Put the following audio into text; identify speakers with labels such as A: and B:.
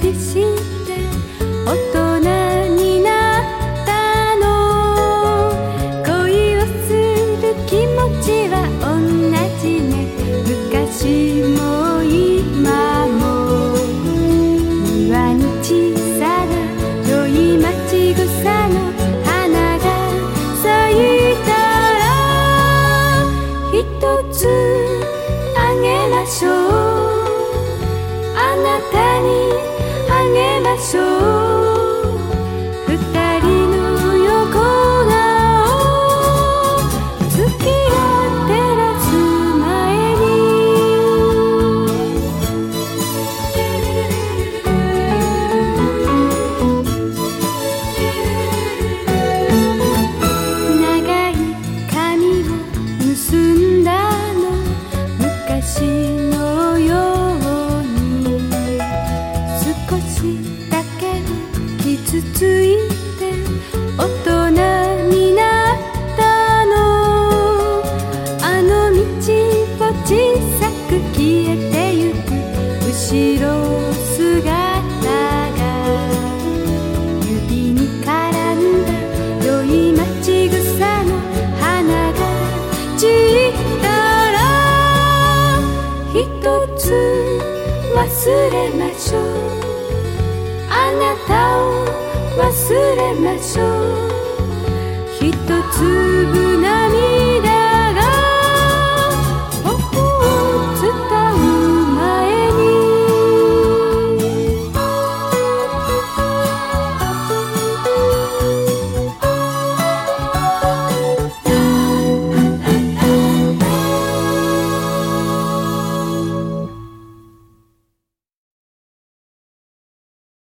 A: でして大人になったの。恋をする気持ちは同じね。昔も今も。庭に小さな酔い待ち草の花が咲いたらひとつあげましょう。あなたに angin masuk 傷ついて大人になったの。あの道を小さく消えてゆく後ろ姿が指に絡んだ良い待ち草の花が散ったら一つ忘れましょうあなたを忘れましょう。一粒